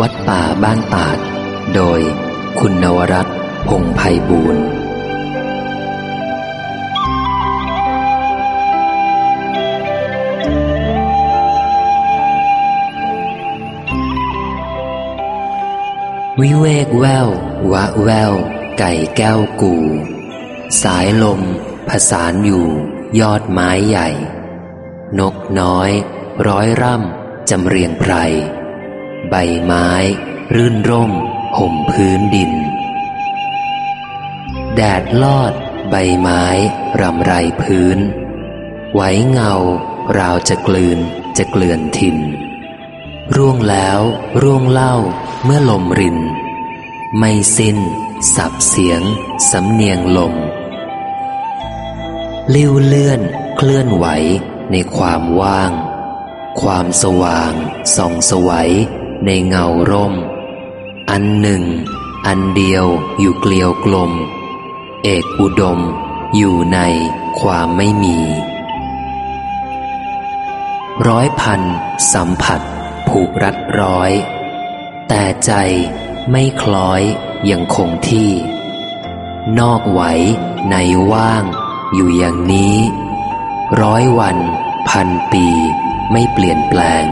วัดป่าบ้านตาด โดยคุณนวรัตน์พงไพบูรณ์วิเวกแวววะแวว ไก่แก้วกู สายลม ผสานอยู่ ยอดไม้ใหญ่ นกน้อย ร้อยร่ำจำเรียงไพร ใบไม้ รื่นร่ม ห่มพื้นดิน แดดลอด ใบไม้ รำไรพื้น ไหวเงา ราวจะกลืน จะเกลื่อนทินร่วงแล้ว ร่วงเล่า เมื่อลมริน ไม่สิ้น สับเสียง สำเนียงลม ลิ้วเลื่อน เคลื่อนไหวในความว่าง ความสว่าง ส่องสวัย ในเงาร่ม อันหนึ่ง อันเดียวอยู่เกลียวกลม เอกอุดม อยู่ในความไม่มี ร้อยพัน สัมผัส ผูกรัดร้อย แต่ใจไม่คล้อยยังคงที่ นอกไหวในว่าง อยู่อย่างนี้ ร้อยวัน พันปีไม่เปลี่ยนแปลง